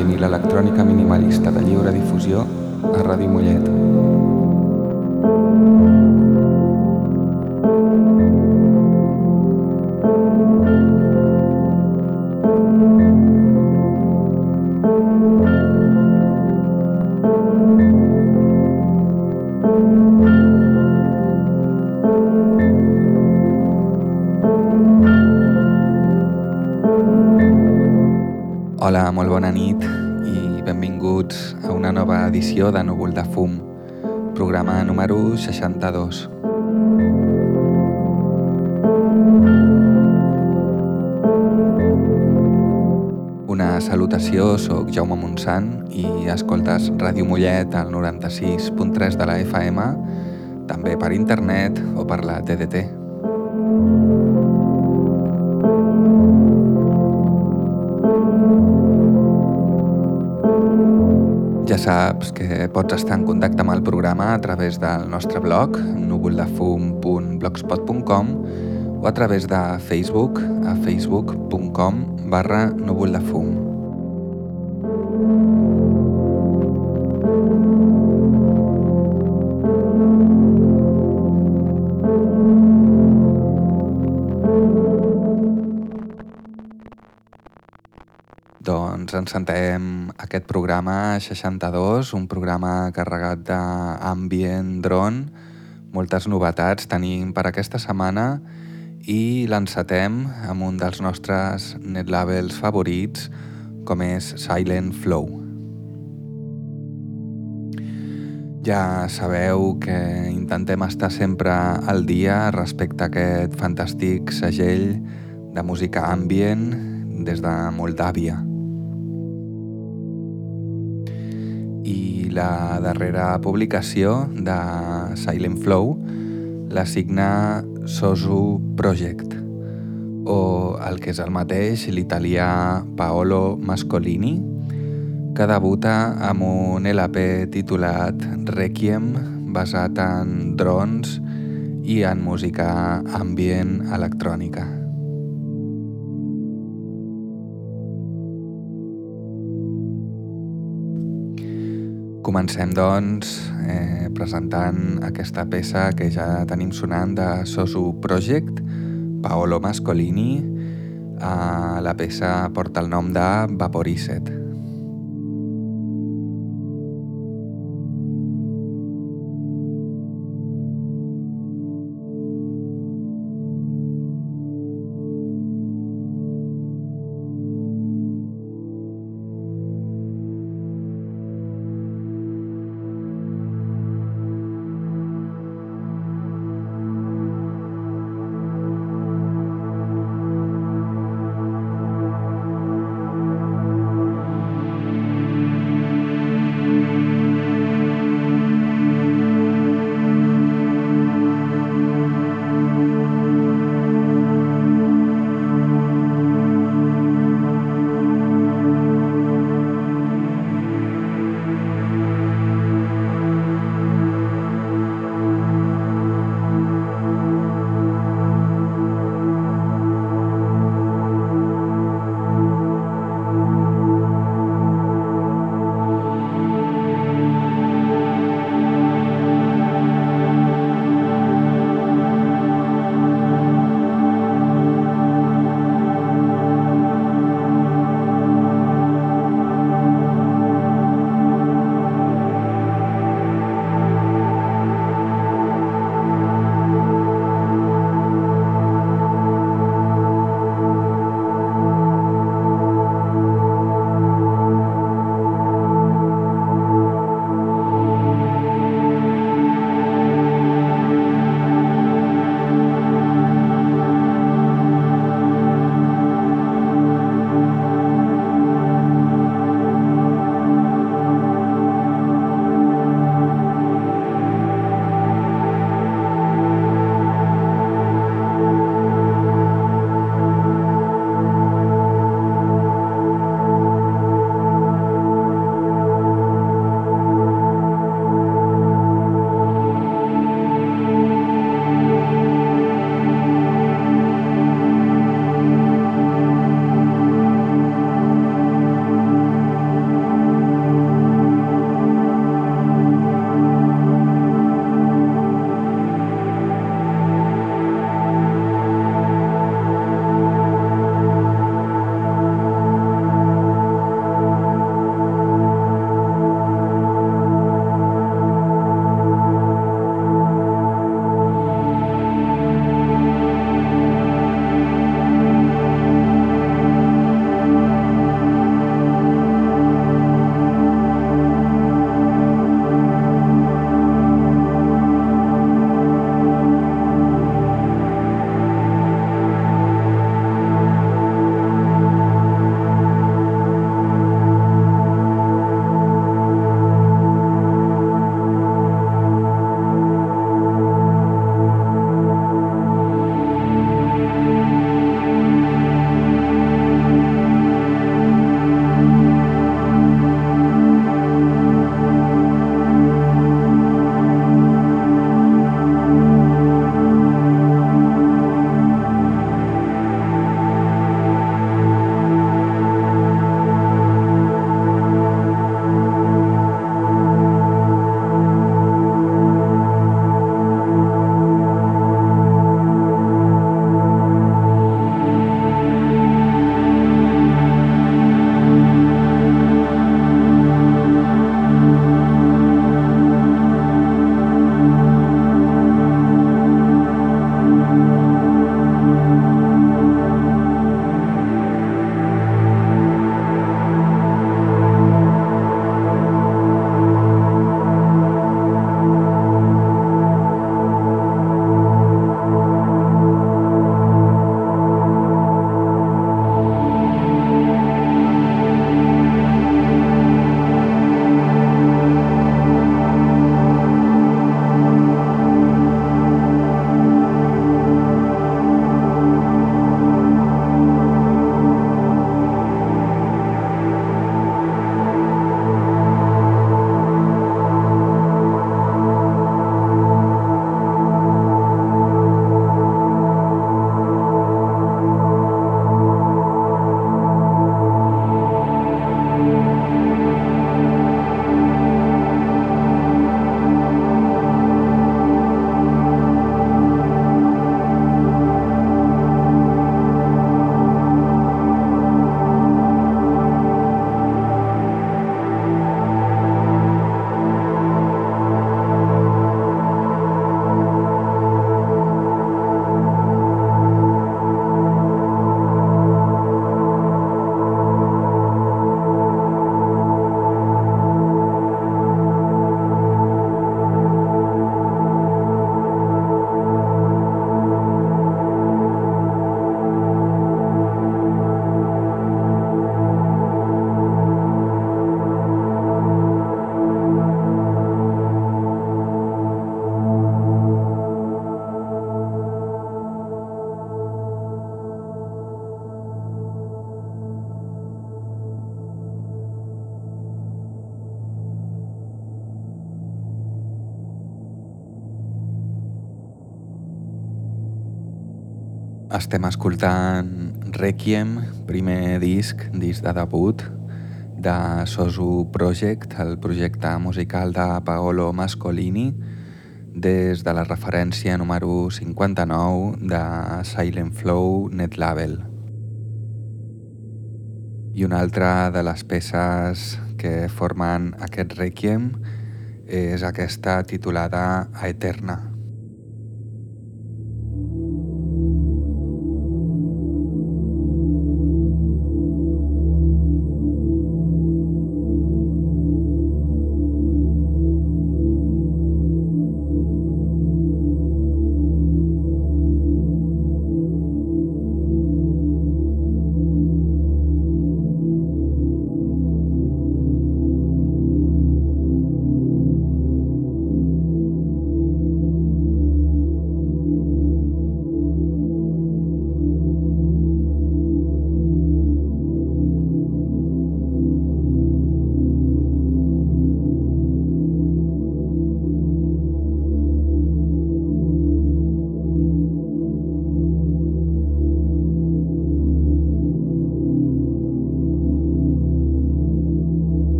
música ambient i de Núvol de Fum, programa número 62. Una salutació, sóc Jaume Montsant i escoltes Ràdio Mollet al 96.3 de la FM, també per internet o per la TDT. Saps que pots estar en contacte amb el programa a través del nostre blog núvoldefum.blogspot.com o a través de Facebook a facebook.com barra núvoldefum. Doncs ens sentem aquest programa 62, un programa carregat d'ambient drone, moltes novetats tenim per aquesta setmana i l'encetem amb un dels nostres netlabels favorits com és Silent Flow. Ja sabeu que intentem estar sempre al dia respecte a aquest fantàstic segell de música ambient des de Moldàvia. La darrera publicació de Silent Flow la signa Sosu Project, o el que és el mateix, l'italià Paolo Mascolini, que debuta amb un LP titulat Requiem, basat en drons i en música ambient electrònica. Comencem, doncs, eh, presentant aquesta peça que ja tenim sonant de Sosu Project, Paolo Mascolini. Eh, la peça porta el nom de Vaporizet. Estem escoltant Requiem, primer disc, disc de debut de Sosu Project, el projecte musical de Paolo Mascolini, des de la referència número 59 de Silent Flow Net Label. I una altra de les peces que formen aquest Requiem és aquesta titulada Aeterna.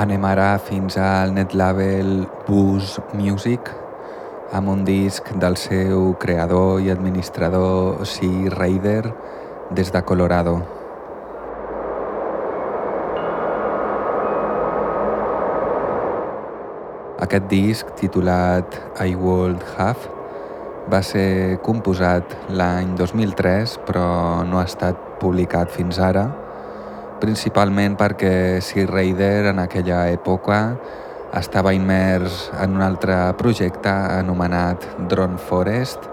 Anem ara fins al net label Booze Music amb un disc del seu creador i administrador C. Raider des de Colorado. Aquest disc, titulat I Would Have, va ser composat l'any 2003 però no ha estat publicat fins ara, principalment perquè Sea Raider en aquella època estava immers en un altre projecte anomenat Drone Forest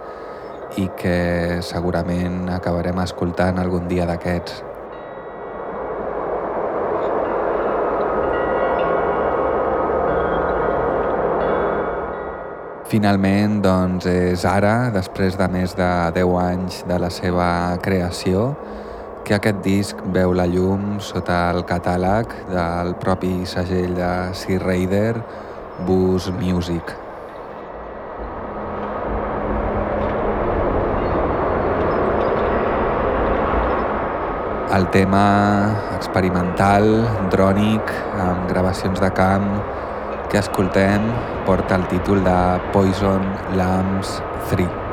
i que segurament acabarem escoltant algun dia d'aquests. Finalment, doncs, és ara, després de més de 10 anys de la seva creació, que aquest disc veu la llum sota el catàleg del propi segell de Sea Raider, Booze Music. El tema experimental, drònic, amb gravacions de camp, que escoltem porta el títol de Poison Lambs 3.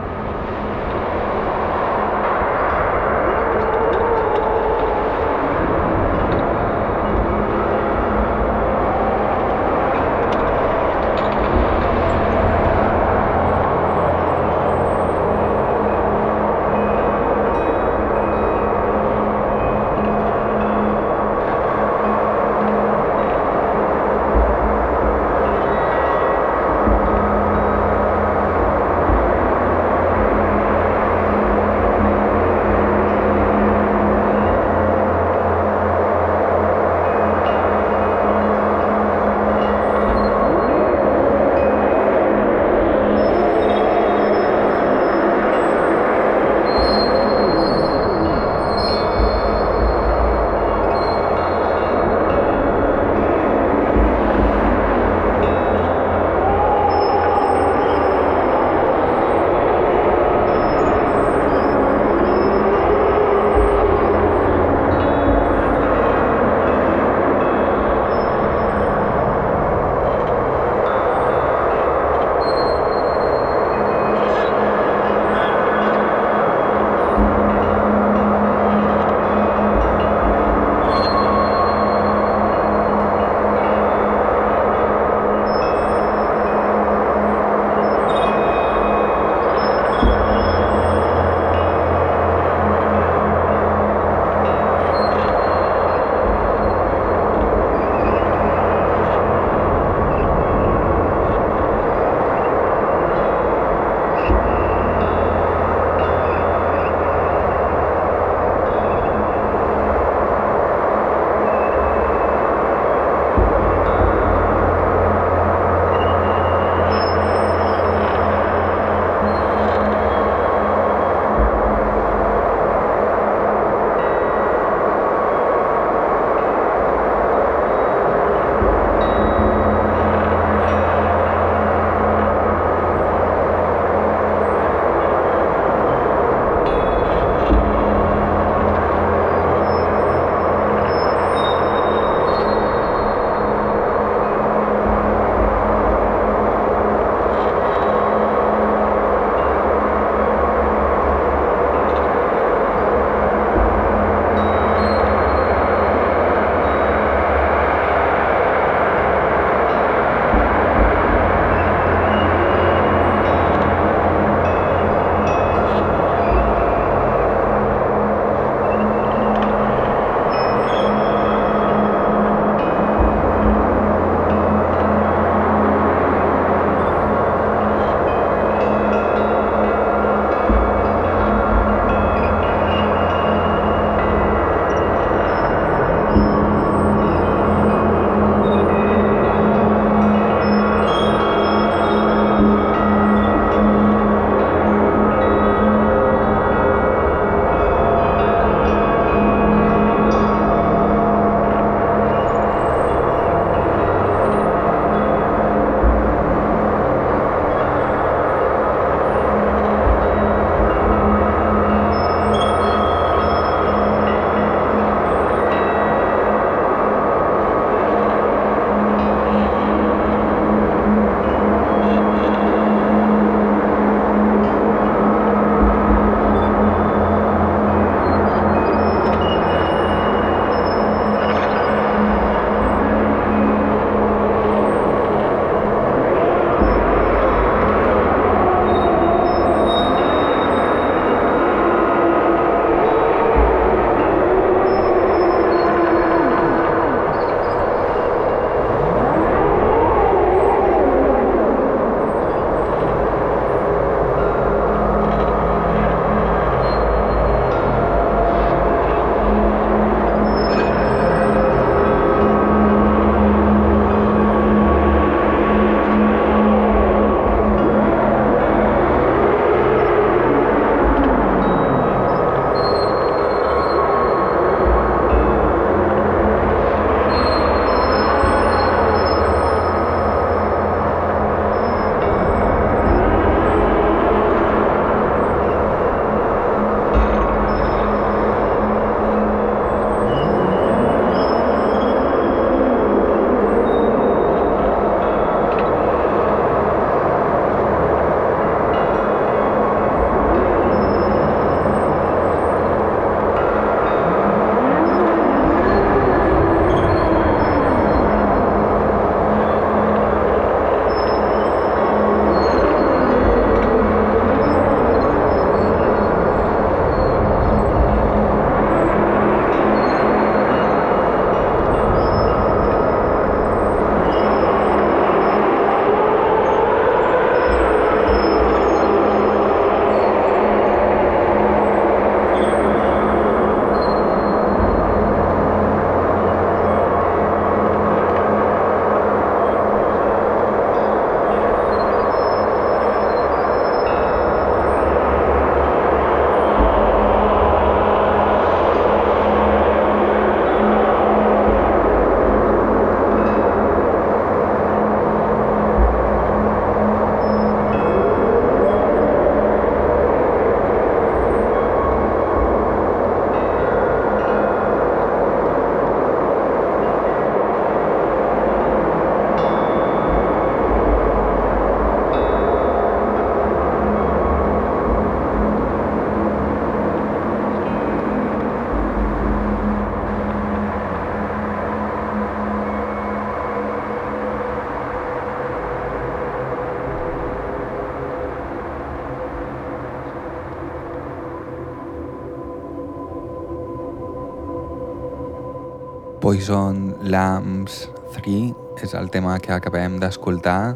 Poison Lambs 3 és el tema que acabem d'escoltar,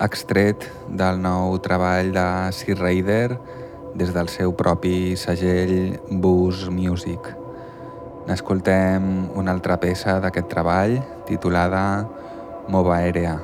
extret del nou treball de Sea Raider des del seu propi segell Booze Music. N'escoltem una altra peça d'aquest treball titulada Mova Aèrea.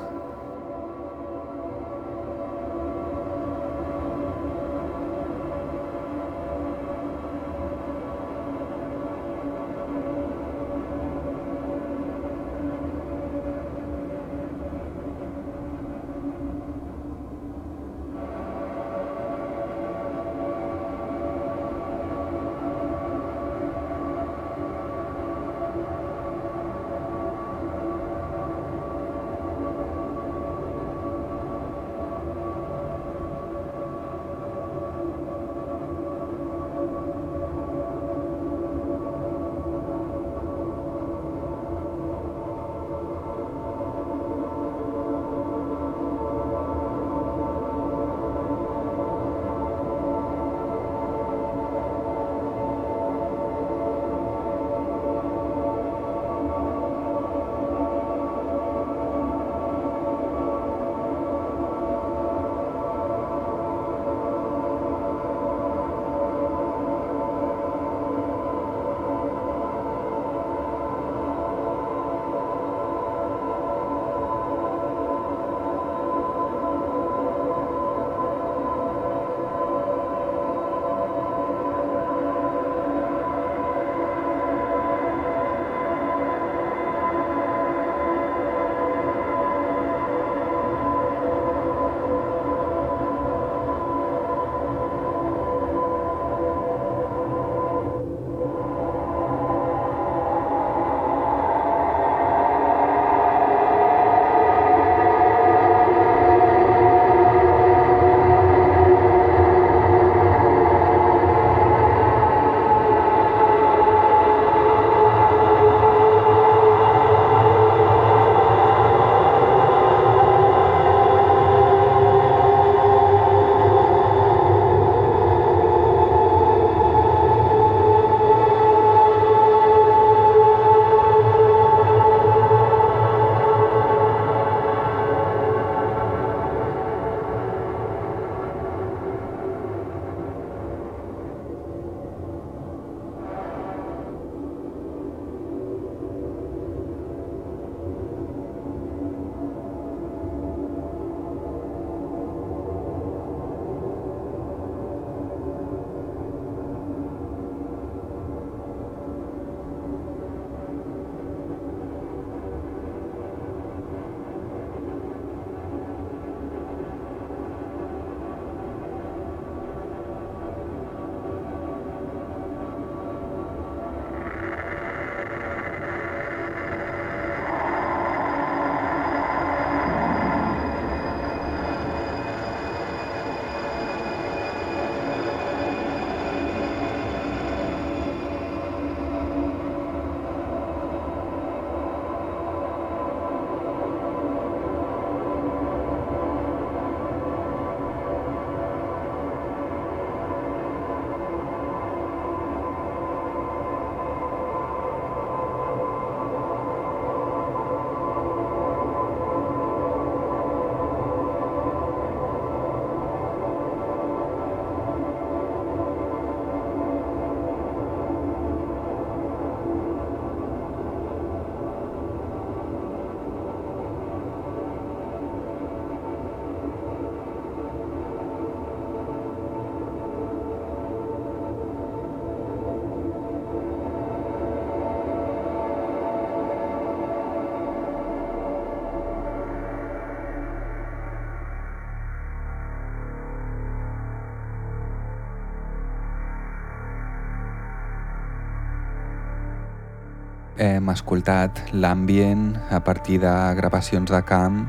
Hem escoltat l'ambient a partir de gravacions de camp,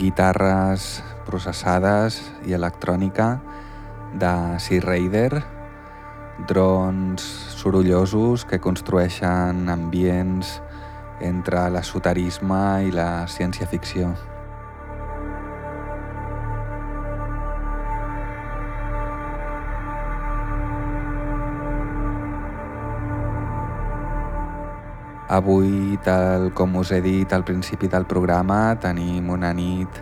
guitarres processades i electrònica de Sea Raider, drons sorollosos que construeixen ambients entre l'esoterisme i la ciència-ficció. Avui, tal com us he dit al principi del programa, tenim una nit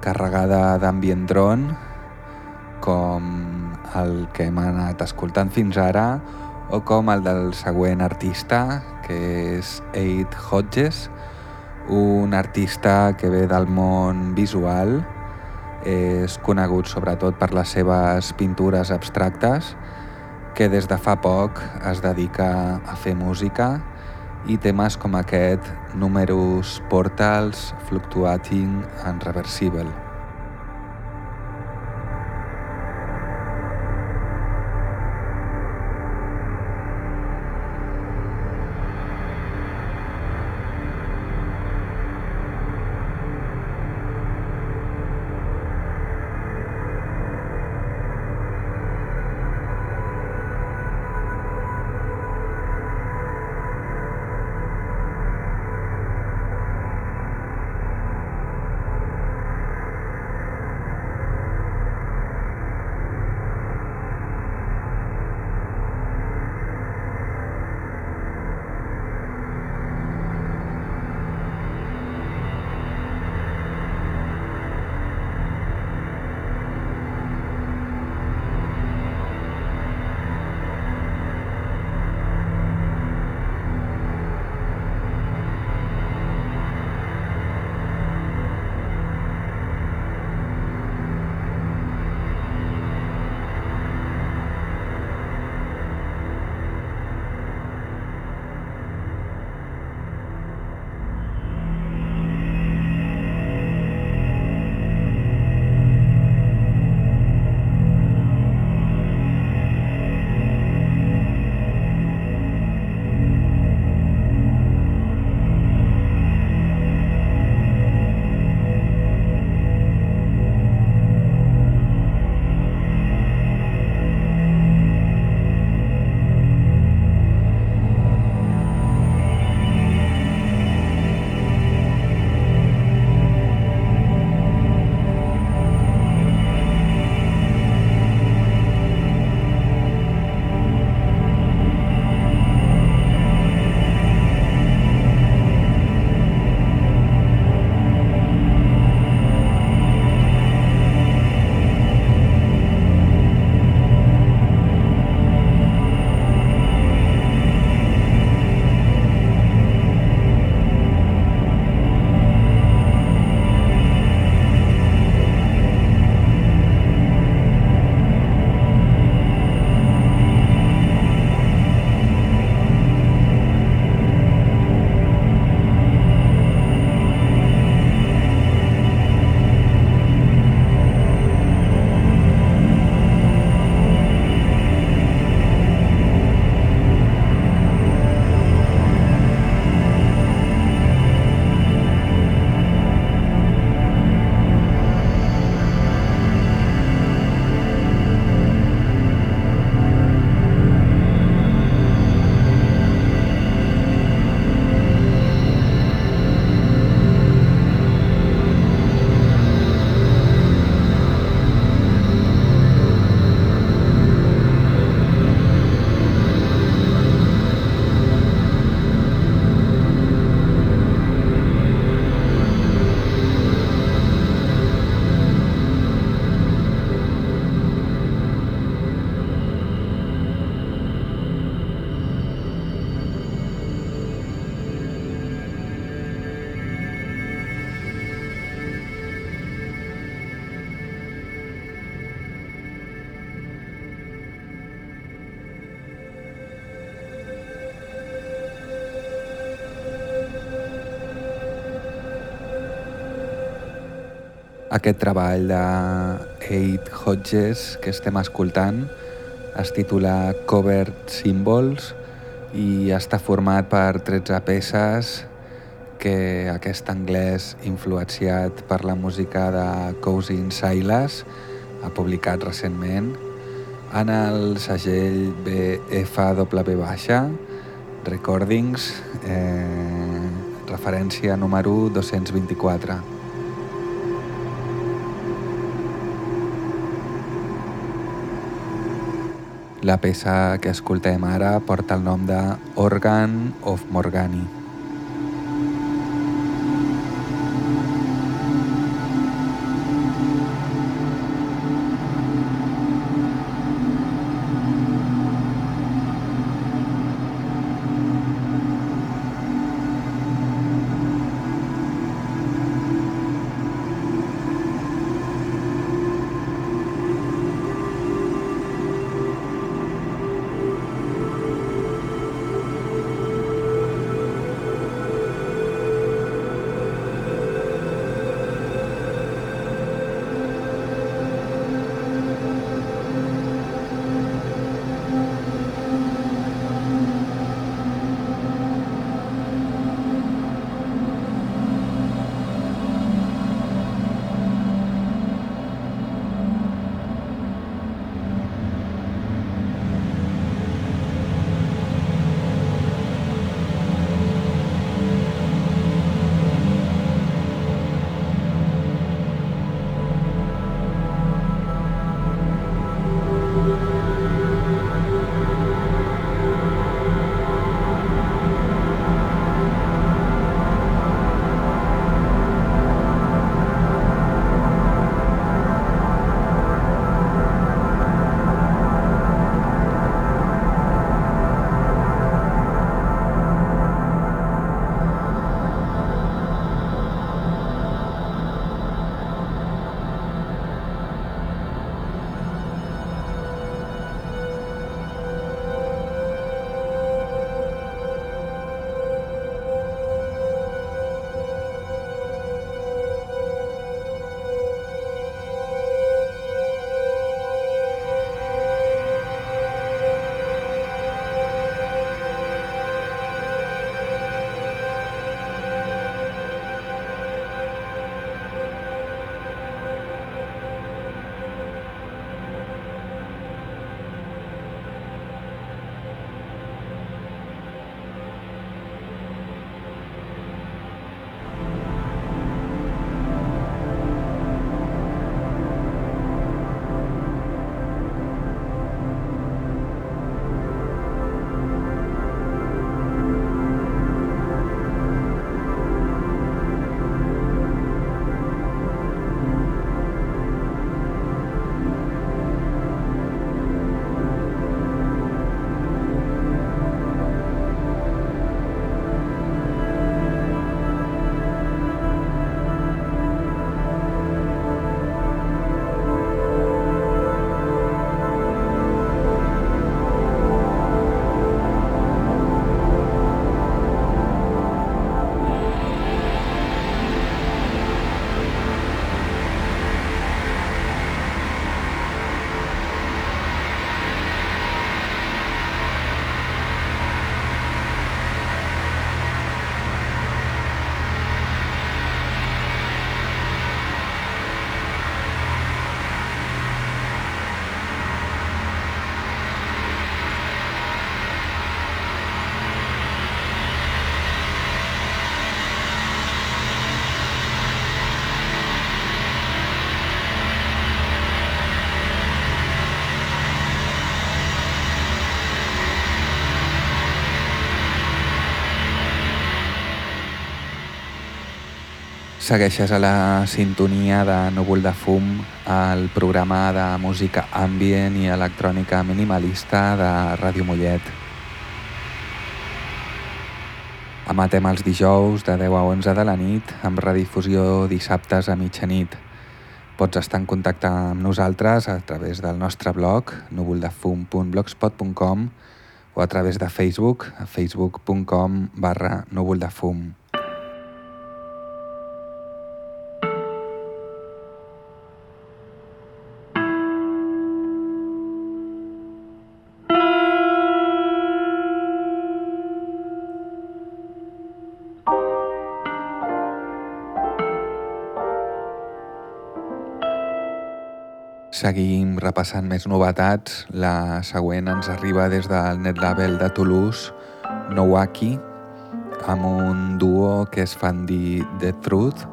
carregada d'ambient dron, com el que hem anat escoltant fins ara, o com el del següent artista, que és Aid Hodges, un artista que ve del món visual, és conegut sobretot per les seves pintures abstractes, que des de fa poc es dedica a fer música i temes com aquest Numerous Portals Fluctuating and Reversible. Aquest treball de Eight Hodges que estem escoltant es titula Covered Symbols i està format per 13 peces que aquest anglès influenciat per la música de Cousin Silas ha publicat recentment en el segell BFW Recordings, eh, referència número 224. La peça que escoltem ara porta el nom de Organ of Morgani. Segueixes a la sintonia de Núvol de Fum, el programa de música ambient i electrònica minimalista de Ràdio Mollet. Amatem els dijous de 10 a 11 de la nit, amb redifusió dissabtes a mitjanit. Pots estar en contacte amb nosaltres a través del nostre blog núvoldefum.blogspot.com o a través de Facebook a facebook.com barra núvoldefum. Seguim repassant més novetats. La següent ens arriba des del net label de Toulouse, Nowaki, amb un duo que es fan dir The Truth,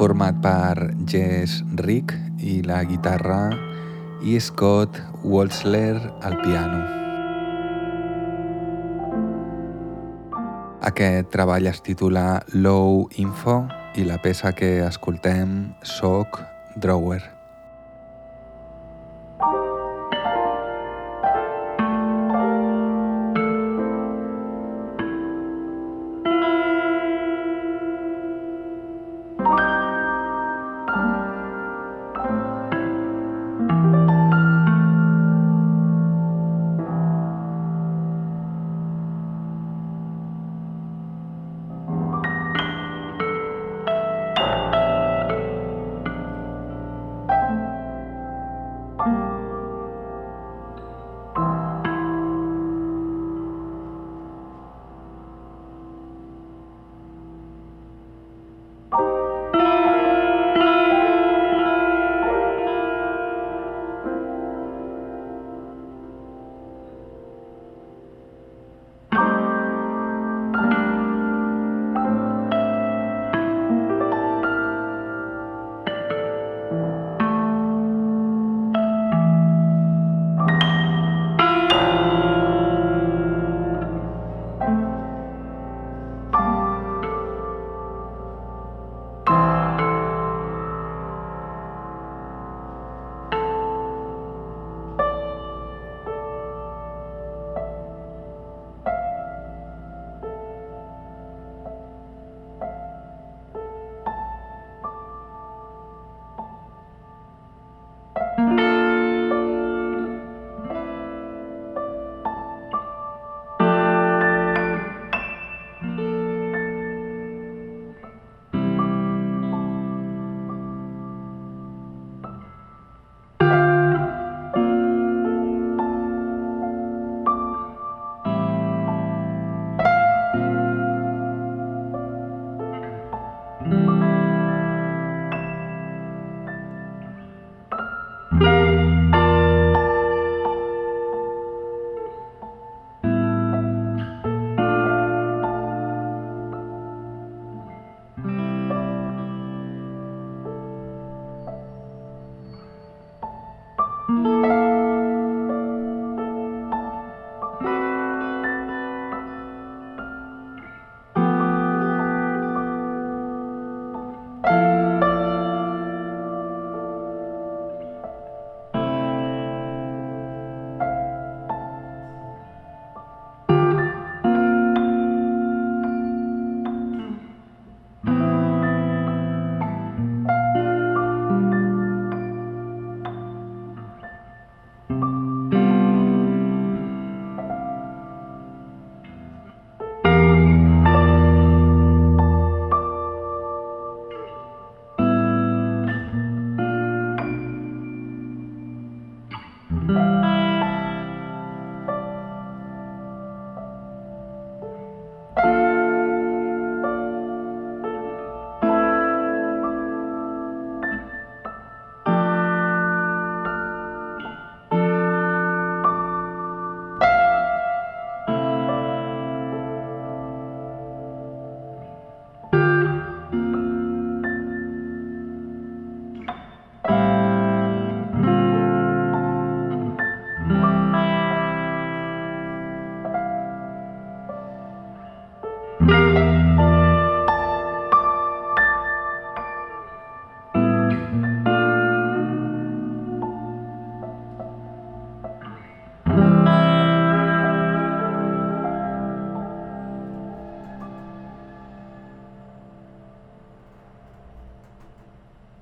format per Jess Rick i la guitarra i Scott Walsler al piano. Aquest treball es titula Low Info i la peça que escoltem Soc Drawer.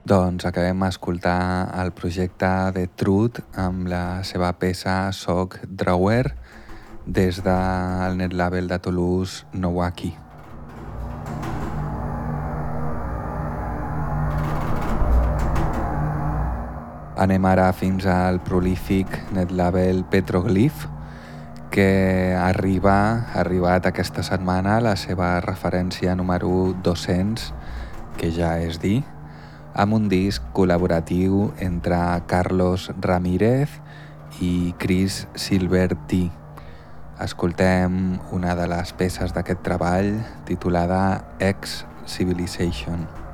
Doncs acabem d'escoltar el projecte de Truth amb la seva peça Soc Drawer des del net label de Toulouse Nowaki. Anem ara fins al prolífic net label Petroglyph que arriba, ha arribat aquesta setmana la seva referència número 200 que ja és dir amb un disc col·laboratiu entre Carlos Ramírez i Chris Silverty. Escoltem una de les peces d'aquest treball titulada Ex Civilization.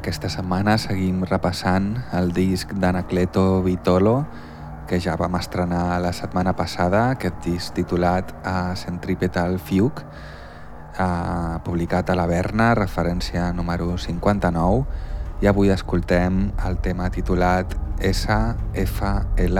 Aquesta setmana seguim repassant el disc d'Anacleto Vitolo que ja vam estrenar la setmana passada, aquest disc titulat a Centripetal Fugue, eh, publicat a la Berna, referència número 59, i avui escoltem el tema titulat SFLM.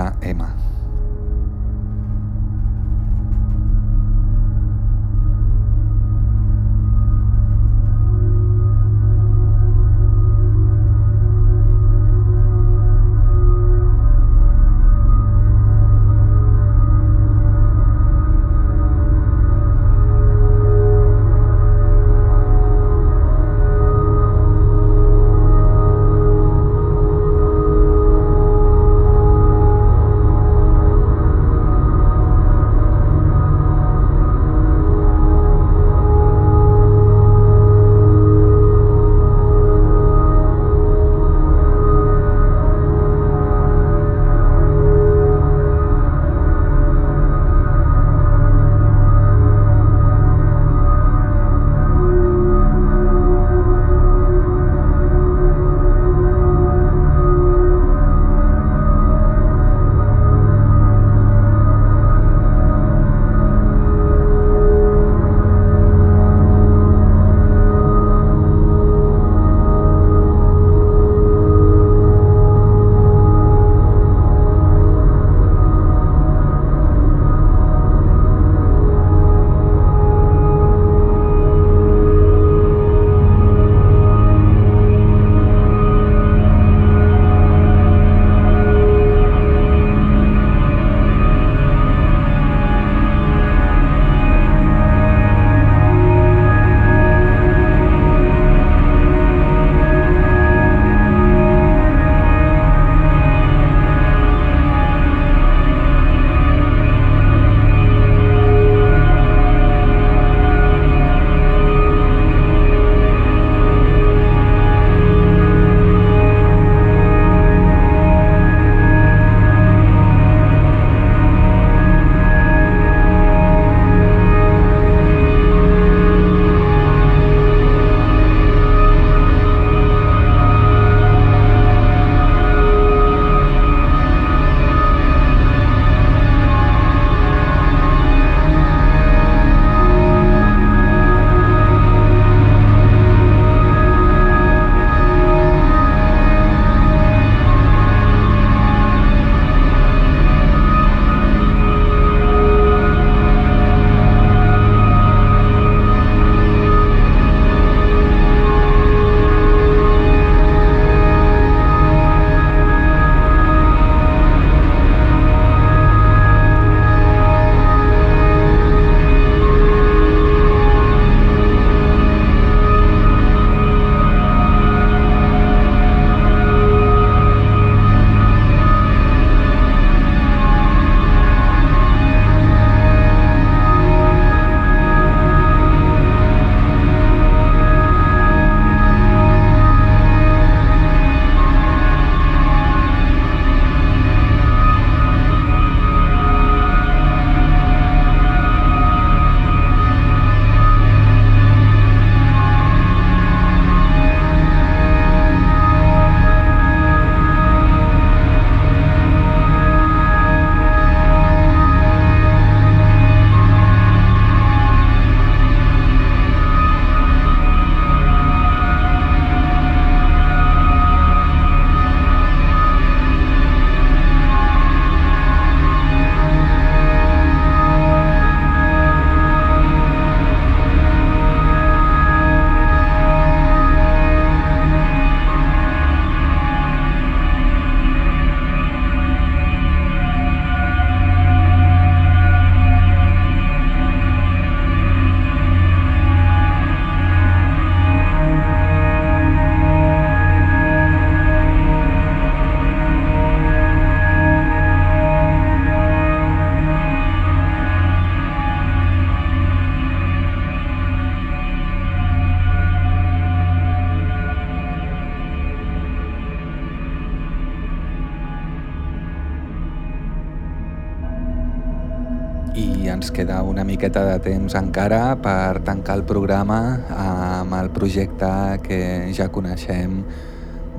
Miqueta de temps encara per tancar el programa amb el projecte que ja coneixem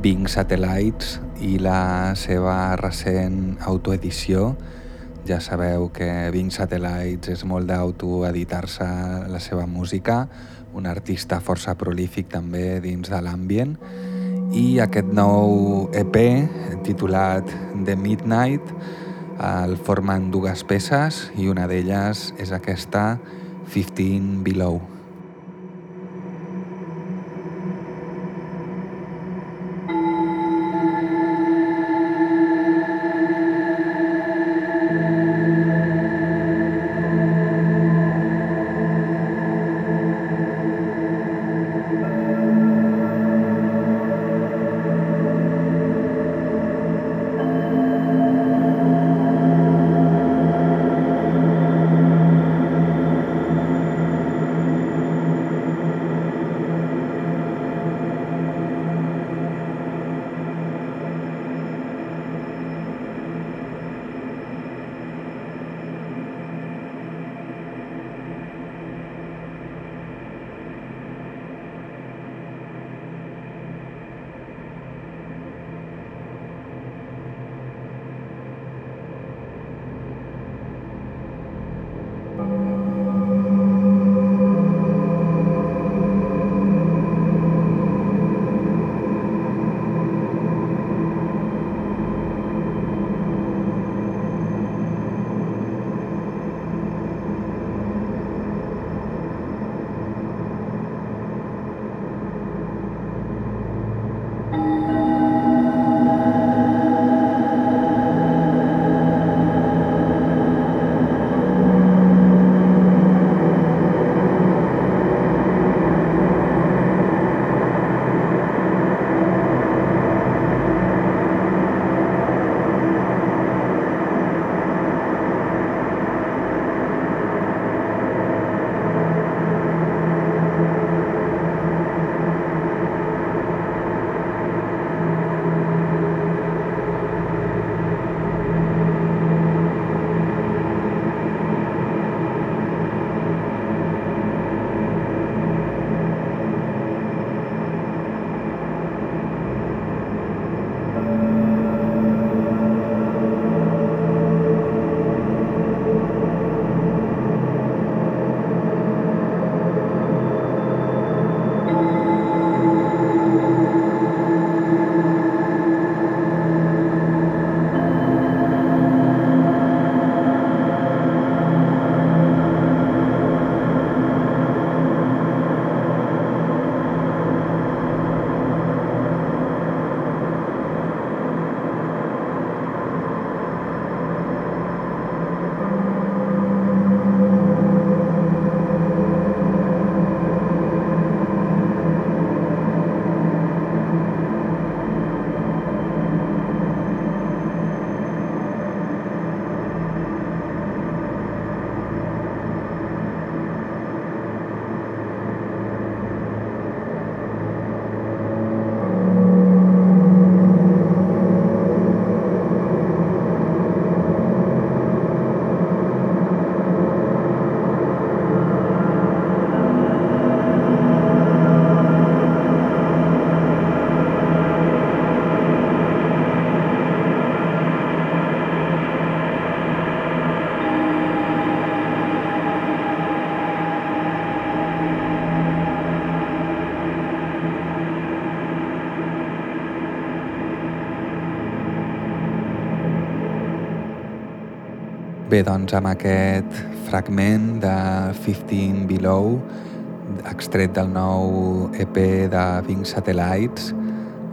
Bing Satellites i la seva recent autoedició. Ja sabeu que Bing Satellites és molt d'autoeditar-se la seva música, un artista força prolífic també dins de l'ambient, i aquest nou EP titulat The Midnight el formen dues peces i una d'elles és aquesta 15 Below. Doncs amb aquest fragment de 15 Below, extret del nou EP de Vink Satellites,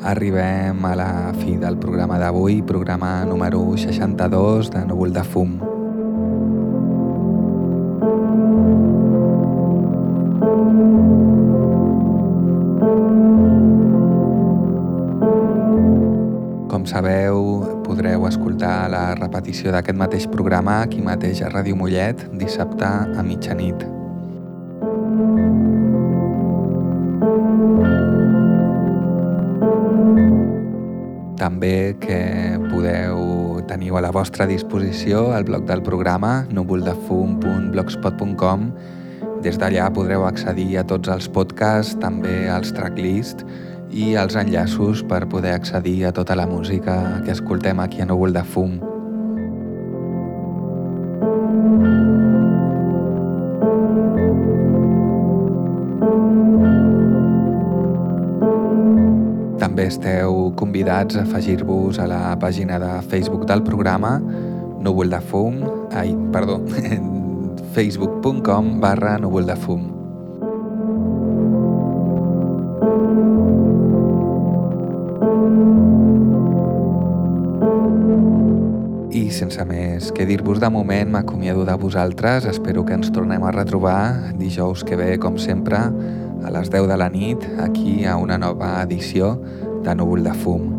arribem a la fi del programa d'avui, programa número 62 de Núvol de Fum. Com sabeu, podreu escoltar la repetició d'aquest mateix programa aquí mateix a Ràdio Mollet dissabte a mitjanit. També que podeu teniu a la vostra disposició el blog del programa núvoldefum.blogspot.com Des d'allà podreu accedir a tots els podcasts, també als tracklists i els enllaços per poder accedir a tota la música que escoltem aquí a Núvol de Fum. Convidats a afegir-vos a la pàgina de Facebook del programa Núvol de Fum, ai, perdó, facebook.com barra núvol de fum. I sense més que dir-vos de moment, m'acomiado de vosaltres. Espero que ens tornem a retrobar dijous que ve, com sempre, a les 10 de la nit, aquí a una nova edició de Núvol de Fum.